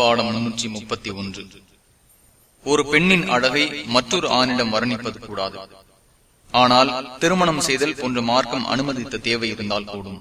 பாடம் முன்னூற்றி முப்பத்தி ஒன்று ஒரு பெண்ணின் அழகை மற்றொரு ஆணிடம் வர்ணிப்பது கூடாது. ஆனால் திருமணம் செய்தல் போன்ற மார்க்கம் அனுமதித்த தேவை இருந்தால் கூடும்